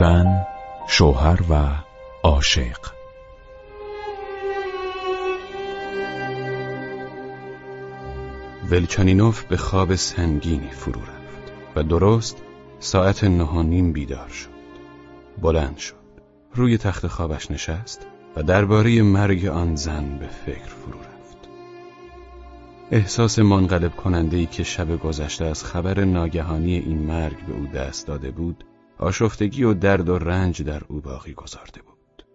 زن، شوهر و عاشق. ولچانینوف به خواب سنگینی فرو رفت و درست ساعت نه نیم بیدار شد. بلند شد. روی تخت خوابش نشست و درباره مرگ آن زن به فکر فرو رفت. احساس منقلب کننده ای که شب گذشته از خبر ناگهانی این مرگ به او دست داده بود آشفتگی و درد و رنج در او باقی گذارده بود.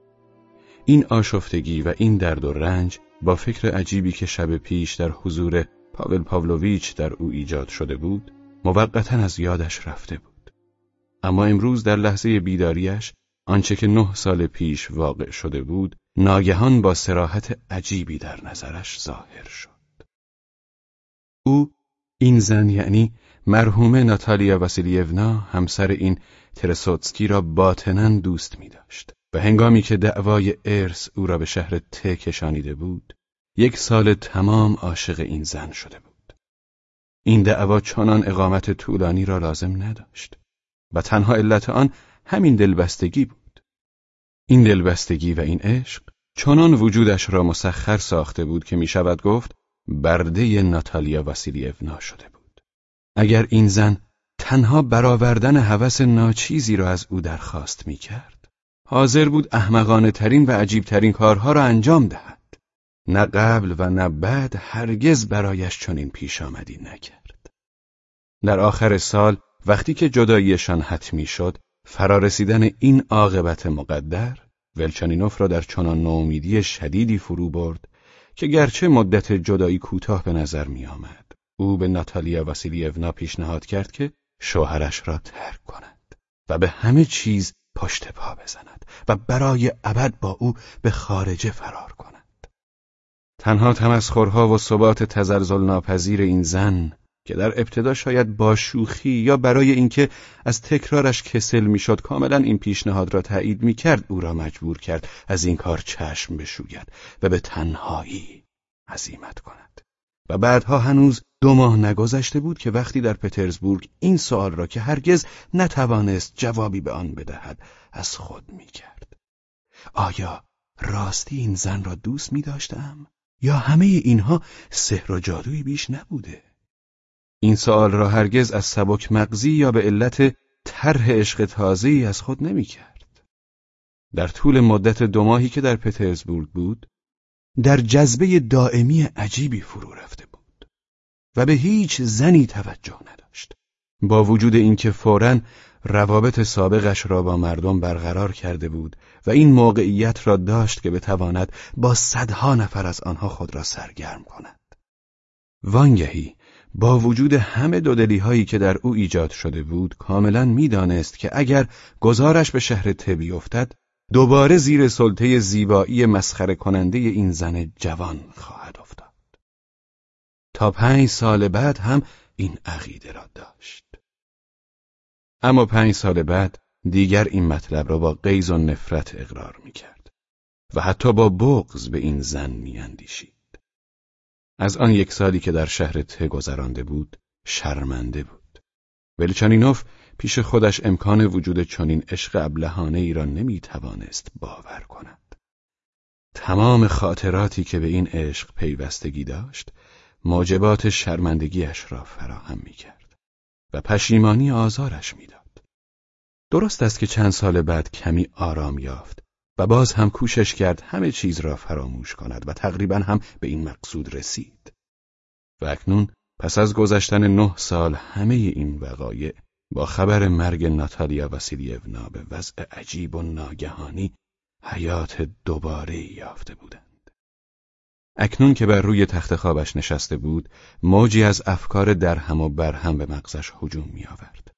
این آشفتگی و این درد و رنج با فکر عجیبی که شب پیش در حضور پاول پاولویچ در او ایجاد شده بود موقتا از یادش رفته بود. اما امروز در لحظه بیداریش آنچه که نه سال پیش واقع شده بود ناگهان با سراحت عجیبی در نظرش ظاهر شد. او این زن یعنی مرحوم ناتالیا واسیلیونا همسر این ترسوتسکی را باطنا دوست می داشت و هنگامی که دعوای ارث او را به شهر ت کشانیده بود یک سال تمام عاشق این زن شده بود. این دعوا چنان اقامت طولانی را لازم نداشت و تنها علت آن همین دلبستگی بود. این دلبستگی و این عشق چنان وجودش را مسخر ساخته بود که می شود گفت برده ناتالیا واسیلیونا شده بود. اگر این زن تنها برآوردن هوس ناچیزی را از او درخواست می کرد حاضر بود احمقانه ترین و عجیب ترین کارها را انجام دهد. نه قبل و نه بعد هرگز برایش چنین پیش آمدی نکرد. در آخر سال وقتی که جداییشان حتمی شد فرارسیدن این عاقبت مقدر ولچانینوف را در چنان نومیدی شدیدی فرو برد که گرچه مدت جدایی کوتاه به نظر می آمد او به ناتالیا واسیلیونا پیشنهاد کرد که شوهرش را ترک کند و به همه چیز پشت پا بزند و برای ابد با او به خارجه فرار کند. تنها تمسخرها و ثبات تزلزل ناپذیر این زن که در ابتدا شاید با شوخی یا برای اینکه از تکرارش کسل می‌شد کاملا این پیشنهاد را تایید می‌کرد او را مجبور کرد از این کار چشم بشوید و به تنهایی عزیمت کند. و بعدها هنوز دو ماه نگذشته بود که وقتی در پترزبورگ این سوال را که هرگز نتوانست جوابی به آن بدهد از خود می‌کرد آیا راستی این زن را دوست می داشتم؟ یا همه اینها سحر و جادویی بیش نبوده؟ این سوال را هرگز از سبک مغزی یا به علت طرح عشق تازه‌ای از خود نمی کرد. در طول مدت دو ماهی که در پترزبورگ بود، در جذبه دائمی عجیبی فرو رفته بود و به هیچ زنی توجه نداشت. با وجود اینکه فوراً روابط سابقش را با مردم برقرار کرده بود و این موقعیت را داشت که بتواند با صدها نفر از آنها خود را سرگرم کند. وانگهی با وجود همه دودلی هایی که در او ایجاد شده بود کاملا می‌دانست که اگر گزارش به شهر تبی افتد دوباره زیر سلطه زیبایی مسخره کننده این زن جوان خواهد. تا پنج سال بعد هم این عقیده را داشت. اما پنج سال بعد دیگر این مطلب را با غیظ و نفرت اقرار می کرد و حتی با بغض به این زن می اندیشید. از آن یک سالی که در شهر ته گذرانده بود شرمنده بود ولچانینوف پیش خودش امکان وجود چنین عشق ابلهانه ای را نمی توانست باور کند تمام خاطراتی که به این عشق پیوستگی داشت موجبات شرمندگیش را فراهم می کرد و پشیمانی آزارش می‌داد. درست است که چند سال بعد کمی آرام یافت و باز هم کوشش کرد همه چیز را فراموش کند و تقریبا هم به این مقصود رسید. و اکنون پس از گذشتن نه سال همه این وقایع با خبر مرگ ناتالیا واسیلیونا به وضع عجیب و ناگهانی حیات دوباره یافته بودند. اکنون که بر روی تخت خوابش نشسته بود، موجی از افکار درهم و برهم به مغزش هجوم می آورد.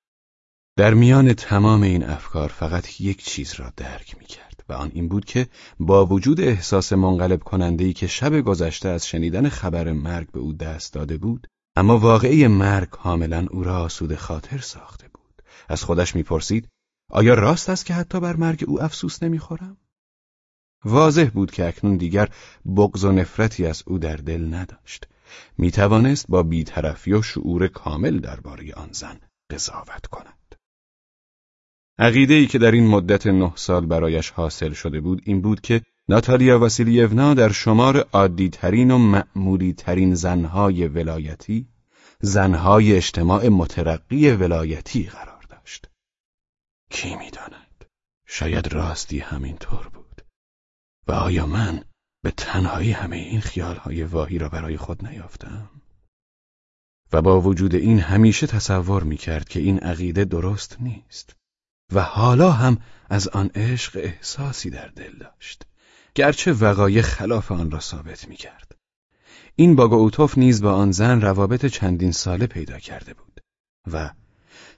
در میان تمام این افکار فقط یک چیز را درک می کرد. و آن این بود که با وجود احساس منقلب کننده‌ای که شب گذشته از شنیدن خبر مرگ به او دست داده بود اما واقعی مرگ کاملا او را آسوده خاطر ساخته بود از خودش می‌پرسید آیا راست است که حتی بر مرگ او افسوس نمی‌خورم واضح بود که اکنون دیگر بغض و نفرتی از او در دل نداشت می توانست با بیطرفی و شعور کامل درباره آن زن قضاوت کند عقیده ای که در این مدت نه سال برایش حاصل شده بود این بود که ناتالیا واسیلیونا در شمار عادی ترین و معمولی ترین زنهای ولایتی زنهای اجتماع مترقی ولایتی قرار داشت. کی می‌داند؟ شاید راستی همین طور بود. و آیا من به تنهایی همه این خیالهای واهی را برای خود نیافتم؟ و با وجود این همیشه تصور می کرد که این عقیده درست نیست و حالا هم از آن عشق احساسی در دل داشت گرچه وقایع خلاف آن را ثابت می کرد. این باگوتوف نیز با آن زن روابط چندین ساله پیدا کرده بود و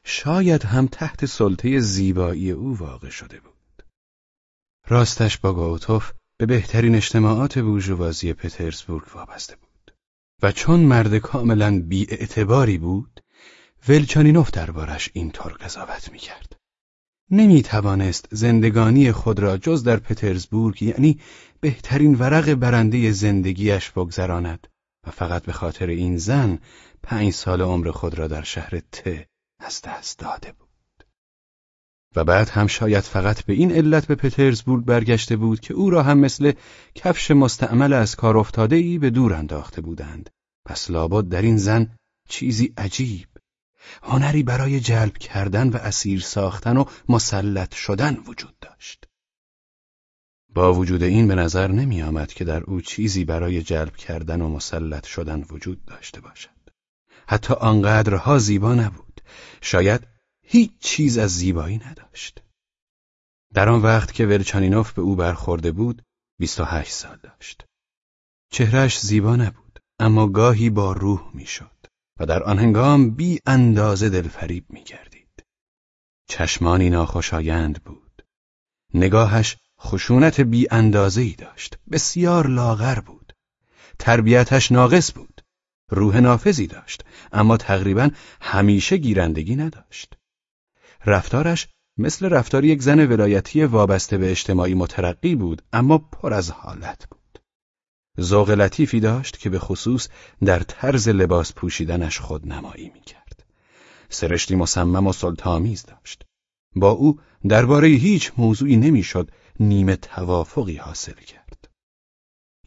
شاید هم تحت سلطه زیبایی او واقع شده بود. راستش باگوتوف به بهترین اجتماعات بورژوازی پترزبورگ وابسته بود و چون مرد کاملا بی بود ولچانینوف دربارش اینطور قضاوت می‌کرد. نمی توانست زندگانی خود را جز در پترزبورگ یعنی بهترین ورق برنده زندگیش بگذراند و فقط به خاطر این زن پنج سال عمر خود را در شهر ت از دست داده بود. و بعد هم شاید فقط به این علت به پترزبورگ برگشته بود که او را هم مثل کفش مستعمل از کار افتاده ای به دور انداخته بودند. پس لابد در این زن چیزی عجیب هنری برای جلب کردن و اسیر ساختن و مسلط شدن وجود داشت. با وجود این به نظر نمی آمد که در او چیزی برای جلب کردن و مسلط شدن وجود داشته باشد. حتی آنقدرها زیبا نبود. شاید هیچ چیز از زیبایی نداشت. در آن وقت که ورچانینوف به او برخورده بود، 28 سال داشت. چهرش زیبا نبود، اما گاهی با روح می‌شد. و در آن هنگام بی اندازه دلفریب می گردید. چشمانی ناخوشایند بود. نگاهش خشونت بی اندازه ای داشت. بسیار لاغر بود. تربیتش ناقص بود. روح نافذی داشت اما تقریبا همیشه گیرندگی نداشت. رفتارش مثل رفتار یک زن ولایتی وابسته به اجتماعی مترقی بود اما پر از حالت بود. ذوق لطیفی داشت که به خصوص در طرز لباس پوشیدنش خود نمایی می کرد. سرشتی مصمم و سلطامیز داشت. با او درباره هیچ موضوعی نمی‌شد نیمه توافقی حاصل کرد.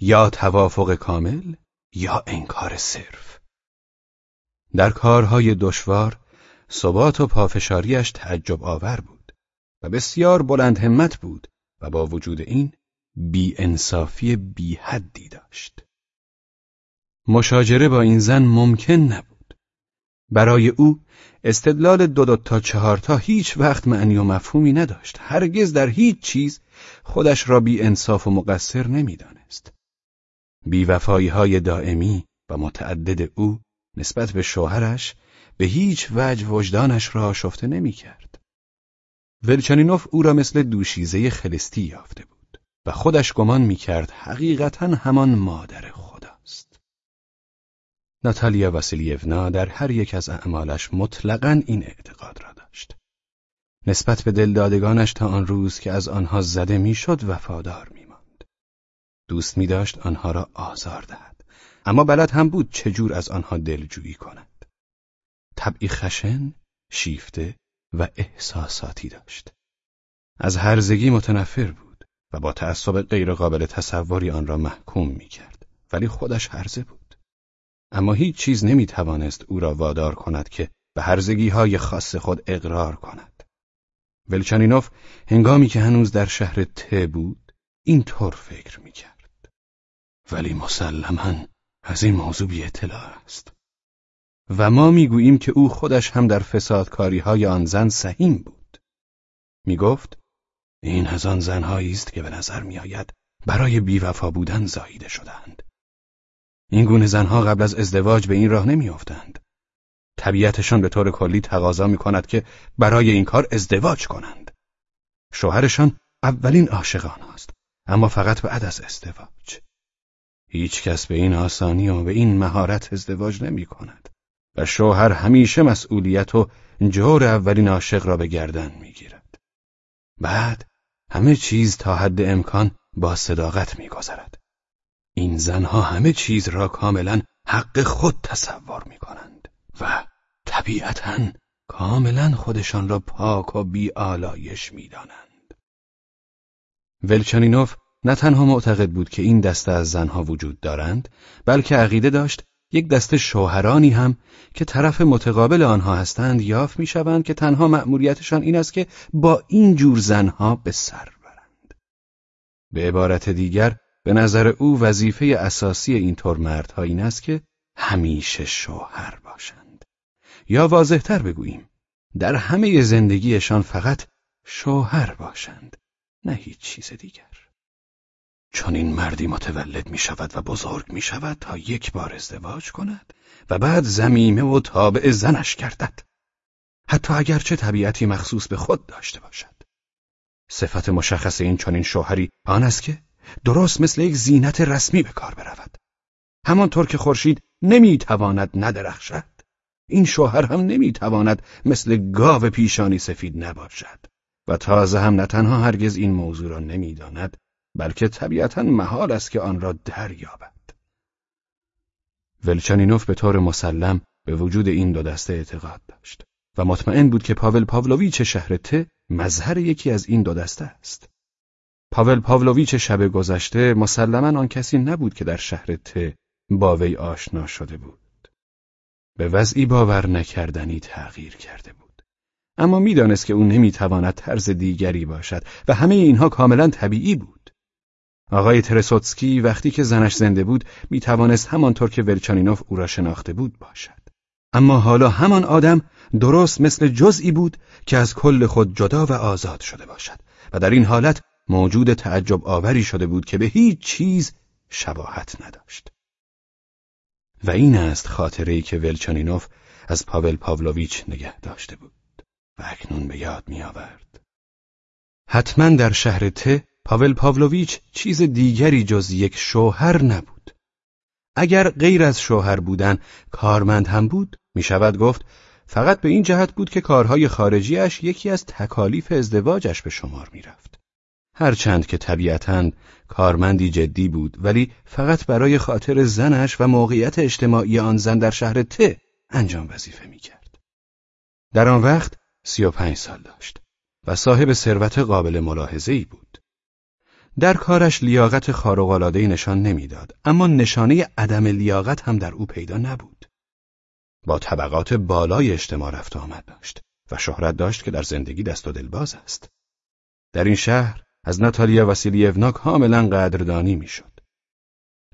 یا توافق کامل یا انکار صرف. در کارهای دشوار ثبات و پافشاریش تعجب آور بود و بسیار بلند همت بود و با وجود این بی انصافی بی حدی داشت. مشاجره با این زن ممکن نبود. برای او استدلال دو تا چهار تا هیچ وقت معنی و مفهومی نداشت. هرگز در هیچ چیز خودش را بی انصاف و مقصر نمی‌دانست. وفایی های دائمی و متعدد او نسبت به شوهرش به هیچ وجه وجدانش را شفته نمی کرد. ولچانینوف او را مثل دوشیزه خلستی یافته بود. و خودش گمان می‌کرد حقیقتا همان مادر خداست. ناتالیا واسیلیونا در هر یک از اعمالش مطلقا این اعتقاد را داشت. نسبت به دلدادگانش تا آن روز که از آنها زده می‌شد وفادار میماند. دوست می داشت آنها را آزار دهد. اما بلد هم بود چجور از آنها دلجویی کند. طبعی خشن، شیفته و احساساتی داشت. از هرزگی متنفر بود. و با تعصب غیرقابل تصوری آن را محکوم می کرد. ولی خودش هرزه بود. اما هیچ چیز نمی توانست او را وادار کند که به هرزگی های خاص خود اقرار کند. ولچانینوف هنگامی که هنوز در شهر ت بود این طور فکر می کرد. ولی مسلما از این موضوع بی اطلاع است. و ما می‌گوییم که او خودش هم در فسادکاری های آن زن سهیم بود. می گفت این از آن زنهایی است که به نظر میآید برای بیوفا بودن زاییده شدند. این گونه زنها قبل از ازدواج به این راه نمیافتند. طبیعتشان به طور کلی تقاضا می کند که برای این کار ازدواج کنند. شوهرشان اولین عاشق است اما فقط بعد از ازدواج. هیچ کس به این آسانی و به این مهارت ازدواج نمی کند و شوهر همیشه مسئولیت و جور اولین عاشق را به گردن می گیرد. بعد همه چیز تا حد امکان با صداقت میگذرد. این زنها همه چیز را کاملا حق خود تصور می کنند و طبیعتا کاملا خودشان را پاک و بی آلایش می‌دانند. ولچانینوف نه تنها معتقد بود که این دسته از زنها وجود دارند بلکه عقیده داشت یک دسته شوهرانی هم که طرف متقابل آنها هستند یافت می‌شوند که تنها مأموریتشان این است که با این جور زنها به سر برند. به عبارت دیگر به نظر او وظیفه اساسی این طور مردها این است که همیشه شوهر باشند. یا واضحتر بگوییم در همه زندگیشان فقط شوهر باشند نه هیچ چیز دیگر. چون این مردی متولد می شود و بزرگ می شود تا یک بار ازدواج کند و بعد زمیمه و تابع زنش گردد. حتی اگرچه طبیعتی مخصوص به خود داشته باشد. صفت مشخص این چنین شوهری آن است که درست مثل یک زینت رسمی به کار برود. همانطور که خورشید نمی‌تواند ندرخشد. این شوهر هم نمی‌تواند مثل گاو پیشانی سفید نباشد. و تازه هم نه تنها هرگز این موضوع را نمی‌داند بلکه طبیعتا محال است که آن را دریابد. ولچانینوف به طور مسلم به وجود این دو دسته اعتقاد داشت و مطمئن بود که پاول پاولویچ شهر ت مظهر یکی از این دو دسته است. پاول پاولویچ شب گذشته مسلما آن کسی نبود که در شهر ت با وی آشنا شده بود. به وضعی باور نکردنی تغییر کرده بود. اما می‌دانست که او نمی‌تواند طرز دیگری باشد و همه اینها کاملا طبیعی بود. آقای ترسوتسکی وقتی که زنش زنده بود می توانست همانطور که ولچانینوف او را شناخته بود باشد. اما حالا همان آدم درست مثل جزئی بود که از کل خود جدا و آزاد شده باشد و در این حالت موجود تعجب آوری شده بود که به هیچ چیز شباهت نداشت. و این است خاطره که ولچانینوف از پاول پاولویچ نگه داشته بود و اکنون به یاد می آورد. حتما در شهر ت پاول پاولویچ چیز دیگری جز یک شوهر نبود. اگر غیر از شوهر بودن کارمند هم بود، می شود گفت فقط به این جهت بود که کارهای خارجیش یکی از تکالیف ازدواجش به شمار می رفت. هرچند که طبیعتا کارمندی جدی بود ولی فقط برای خاطر زنش و موقعیت اجتماعی آن زن در شهر ت انجام وظیفه می کرد. در آن وقت سی و پنج سال داشت و صاحب ثروت قابل ملاحظه‌ای بود. در کارش لیاقت خارق‌العاده‌ای نشان نمی‌داد اما نشانه عدم لیاقت هم در او پیدا نبود. با طبقات بالای اجتماع رفت آمد داشت و شهرت داشت که در زندگی دست و دلباز است. در این شهر از ناتالیا واسیلیونا کاملا قدردانی می‌شد.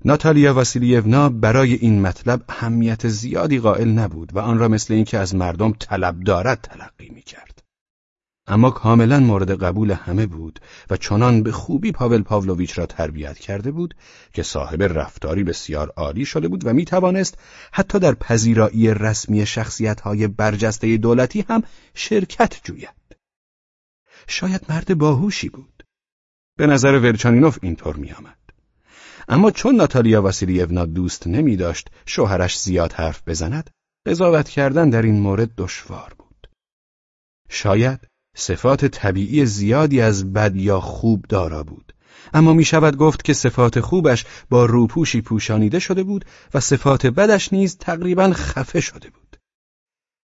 ناتالیا واسیلیونا برای این مطلب اهمیت زیادی قائل نبود و آن را مثل اینکه از مردم طلب دارد تلقی می‌کرد. اما کاملا مورد قبول همه بود و چنان به خوبی پاول پاولویچ را تربیت کرده بود که صاحب رفتاری بسیار عالی شده بود و می توانست حتی در پذیرایی رسمی شخصیت‌های برجسته دولتی هم شرکت جوید. شاید مرد باهوشی بود. به نظر ورچانینوف اینطور می آمد. اما چون ناتالیا واسیلیونا دوست نمی داشت شوهرش زیاد حرف بزند، قضاوت کردن در این مورد دشوار بود. شاید صفات طبیعی زیادی از بد یا خوب دارا بود. اما می شود گفت که صفات خوبش با روپوشی پوشانیده شده بود و صفات بدش نیز تقریبا خفه شده بود.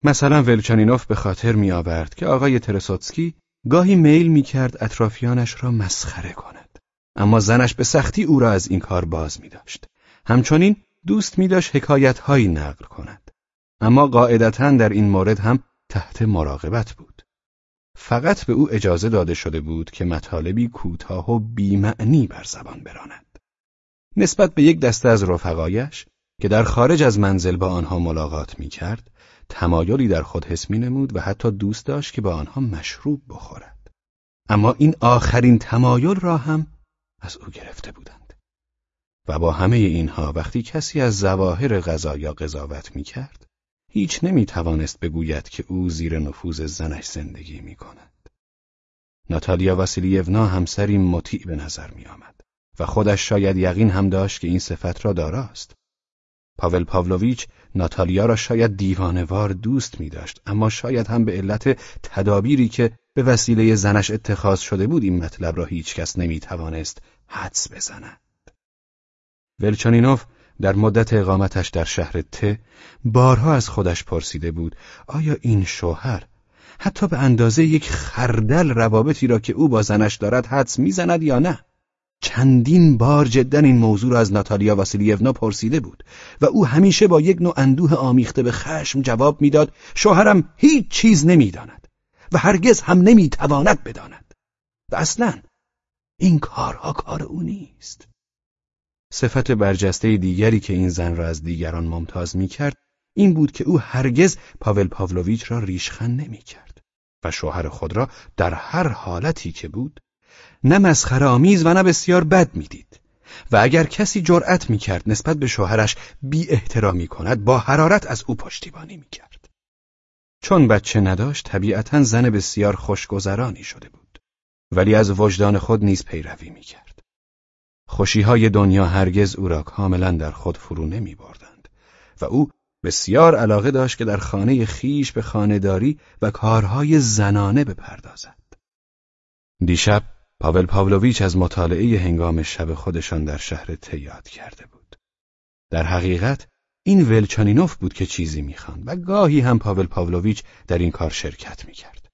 مثلا ولچانینوف به خاطر می آورد که آقای ترسوتسکی گاهی میل می کرد اطرافیانش را مسخره کند. اما زنش به سختی او را از این کار باز می داشت همچنین دوست می داشت حکایت نقل کند. اما قاعدتا در این مورد هم تحت مراقبت بود. فقط به او اجازه داده شده بود که مطالبی کوتاه و بیمعنی بر زبان براند. نسبت به یک دسته از رفقایش که در خارج از منزل با آنها ملاقات می کرد، تمایلی در خود حس می نمود و حتی دوست داشت که با آنها مشروب بخورد. اما این آخرین تمایل را هم از او گرفته بودند. و با همه اینها وقتی کسی از زواهر غذا یا قضاوت می کرد، هیچ نمی توانست بگوید که او زیر نفوذ زنش زندگی می کند. ناتالیا واسیلیونا همسری مطیع به نظر می آمد و خودش شاید یقین هم داشت که این صفت را داراست. پاول پاولویچ ناتالیا را شاید دیوانوار دوست می داشت اما شاید هم به علت تدابیری که به وسیله زنش اتخاذ شده بود این مطلب را هیچ کس نمی توانست حدس بزند. ولچانینوف در مدت اقامتش در شهر ت بارها از خودش پرسیده بود آیا این شوهر حتی به اندازه یک خردل روابطی را که او با زنش دارد حدس می‌زند یا نه؟ چندین بار جدا این موضوع را از ناتالیا واسیلیونا پرسیده بود و او همیشه با یک نوع اندوه آمیخته به خشم جواب می‌داد شوهرم هیچ چیز نمی‌داند و هرگز هم نمی‌تواند بداند. و اصلا این کارها کار او نیست. صفت برجسته دیگری که این زن را از دیگران ممتاز می‌کرد این بود که او هرگز پاول پاولویچ را ریشخند نمی‌کرد و شوهر خود را در هر حالتی که بود نه مسخره آمیز و نه بسیار بد می‌دید و اگر کسی جرأت می‌کرد نسبت به شوهرش بی احترامی کند با حرارت از او پشتیبانی می‌کرد. چون بچه نداشت طبیعتا زن بسیار خوشگذرانی شده بود ولی از وجدان خود نیز پیروی می‌کرد. خوشیهای دنیا هرگز او را کاملا در خود فرو نمی بردند و او بسیار علاقه داشت که در خانه خیش به خانهداری و کارهای زنانه بپردازد. دیشب پاول پاولویچ از مطالعه هنگام شب خودشان در شهر تیاد کرده بود. در حقیقت این ولچانینوف بود که چیزی می‌خواند و گاهی هم پاول پاولویچ در این کار شرکت می‌کرد.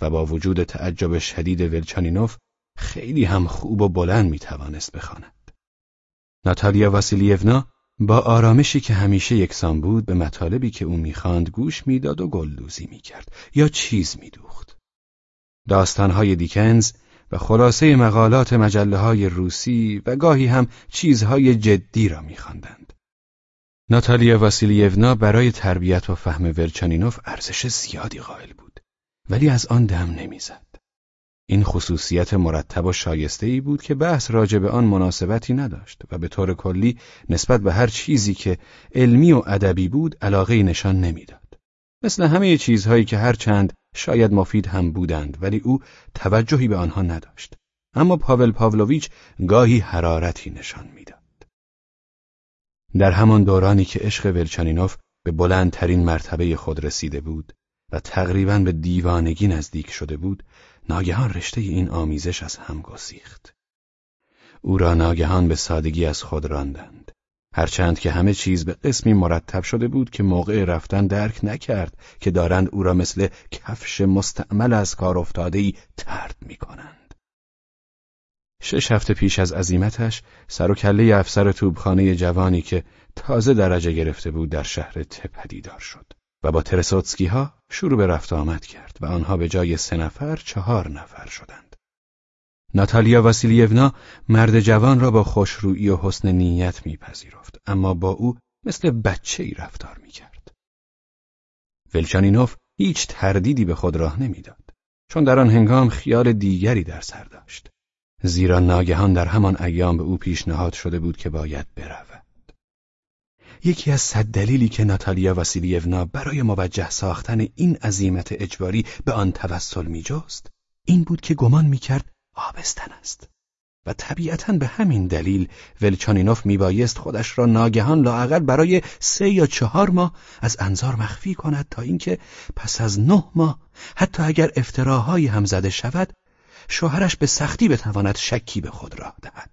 و با وجود تعجب شدید ولچانینوف خیلی هم خوب و بلند می‌توانست بخواند. ناتالیا واسیلیونا با آرامشی که همیشه یکسان بود به مطالبی که او می‌خواند گوش می‌داد و گلدوزی می‌کرد یا چیز میدوخت. داستانهای دیکنز و خلاصه مقالات مجله های روسی و گاهی هم چیزهای جدی را میخواندند. ناتالیا واسیلیونا برای تربیت و فهم ورچانینوف ارزش زیادی قائل بود ولی از آن دم نمی‌زد. این خصوصیت مرتب و شایسته ای بود که بحث راجع به آن مناسبتی نداشت و به طور کلی نسبت به هر چیزی که علمی و ادبی بود علاقه نشان نمی‌داد. مثل همه چیزهایی که هر چند شاید مفید هم بودند ولی او توجهی به آنها نداشت. اما پاول پاولویچ گاهی حرارتی نشان می‌داد. در همان دورانی که عشق ولچانینوف به بلندترین مرتبه خود رسیده بود و تقریبا به دیوانگی نزدیک شده بود، ناگهان رشته این آمیزش از هم گسیخت. او را ناگهان به سادگی از خود راندند. هرچند که همه چیز به قسمی مرتب شده بود که موقع رفتن درک نکرد که دارند او را مثل کفش مستعمل از کار افتادهی ترد می کنند. شش هفته پیش از عزیمتش سر و کله افسر توبخانه جوانی که تازه درجه گرفته بود در شهر تپدیدار شد. و با ترسوتسکی ها شروع به رفت آمد کرد و آنها به جای سه نفر چهار نفر شدند. ناتالیا واسیلیونا مرد جوان را با خوشرویی و حسن نیت میپذیرفت اما با او مثل بچه ای رفتار می‌کرد. ولچانینوف هیچ تردیدی به خود راه نمی‌داد چون در آن هنگام خیال دیگری در سر داشت زیرا ناگهان در همان ایام به او پیشنهاد شده بود که باید برود. یکی از صد دلیلی که ناتالیا واسیلیونا برای موجه ساختن این عزیمت اجباری به آن توسل میجست این بود که گمان می‌کرد آبستن است. و طبیعتا به همین دلیل ولچانینوف میبایست خودش را ناگهان لااقل برای سه یا چهار ماه از انظار مخفی کند تا اینکه پس از نه ماه حتی اگر افتراهایی هم زده شود شوهرش به سختی بتواند شکی به خود راه دهد.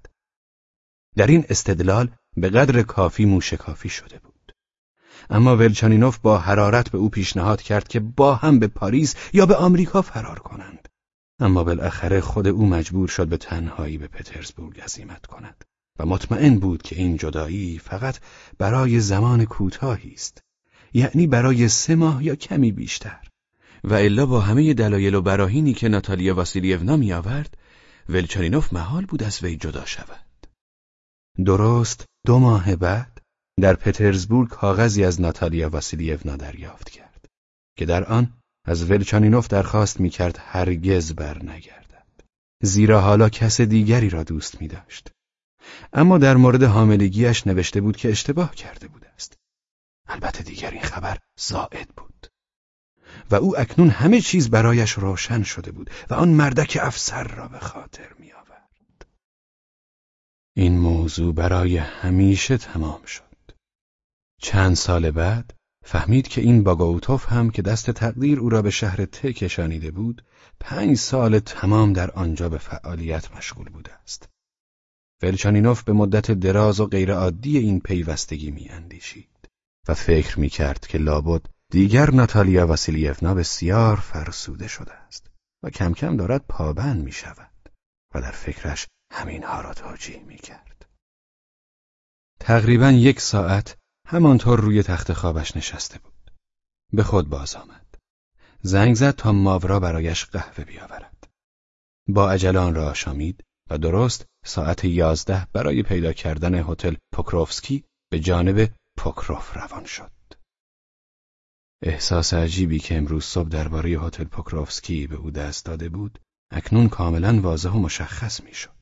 در این استدلال به قدر کافی موشکافی شده بود. اما ولچانینوف با حرارت به او پیشنهاد کرد که با هم به پاریس یا به آمریکا فرار کنند. اما بالاخره خود او مجبور شد به تنهایی به پترزبورگ عزیمت کند و مطمئن بود که این جدایی فقط برای زمان کوتاهی است یعنی برای سه ماه یا کمی بیشتر و الا با همه دلایل و براهینی که ناتالیا واسیلیونا می آورد ولچانینوف محال بود از وی جدا شود درست دو ماه بعد در پترزبورگ کاغذی از ناتالیا واسیلیونا دریافت کرد که در آن از ولچانینوف درخواست می‌کرد هرگز بر نگردد زیرا حالا کس دیگری را دوست می داشت. اما در مورد حاملگیش نوشته بود که اشتباه کرده بود است. البته دیگر این خبر زائد بود. و او اکنون همه چیز برایش روشن شده بود و آن مردک افسر را به خاطر می این موضوع برای همیشه تمام شد. چند سال بعد فهمید که این باگاوتوف هم که دست تقدیر او را به شهر ته کشانیده بود، پنج سال تمام در آنجا به فعالیت مشغول بوده است. ولچانینوف به مدت دراز و غیرعادی این پیوستگی میاندیشید و فکر می‌کرد که لابد دیگر ناتالیا واسیلیفنا بسیار فرسوده شده است و کم کم دارد پابند می شود و در فکرش همینها را توجیه می کرد. تقریبا یک ساعت همانطور روی تخت خوابش نشسته بود. به خود باز آمد. زنگ زد تا ماورا برایش قهوه بیاورد. با عجله آن را آشامید و درست ساعت یازده برای پیدا کردن هتل پوکروفسکی به جانب پوکروف روان شد. احساس عجیبی که امروز صبح درباره هتل پوکروفسکی به او دست داده بود، اکنون کاملا واضح و مشخص می‌شد.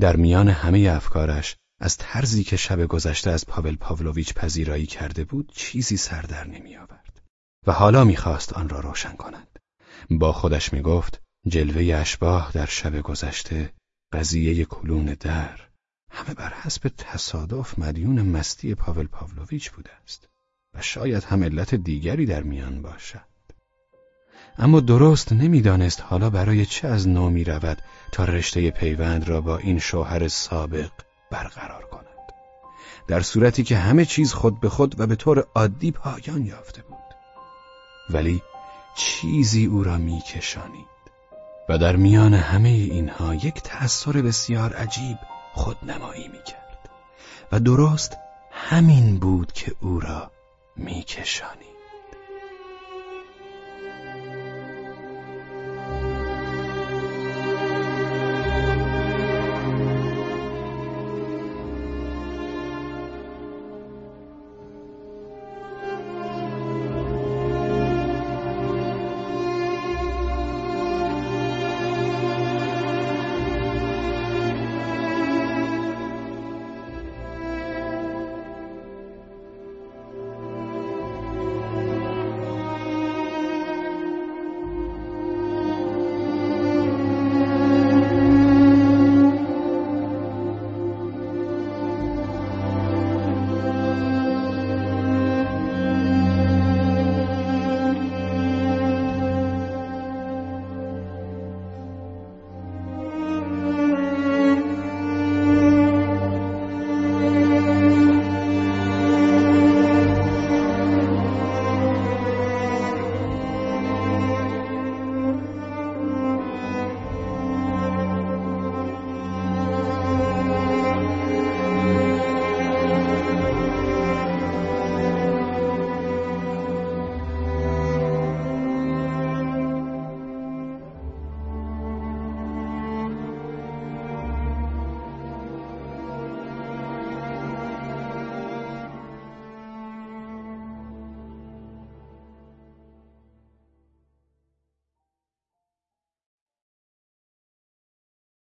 در میان همه افکارش از طرزی که شب گذشته از پاول پاولویچ پذیرایی کرده بود چیزی سر در نمی آورد و حالا می‌خواست آن را روشن کند. با خودش می‌گفت جلوه اشباه در شب گذشته قضیه کلون در همه بر حسب تصادف مدیون مستی پاول پاولویچ بوده است و شاید هم علت دیگری در میان باشد اما درست نمی‌دانست حالا برای چه از نو می رود تا رشته پیوند را با این شوهر سابق برقرار کند. در صورتی که همه چیز خود به خود و به طور عادی پایان یافته بود. ولی چیزی او را میکشانید و در میان همه اینها یک تأثیر بسیار عجیب خودنمایی می‌کرد. و درست همین بود که او را میکشانید.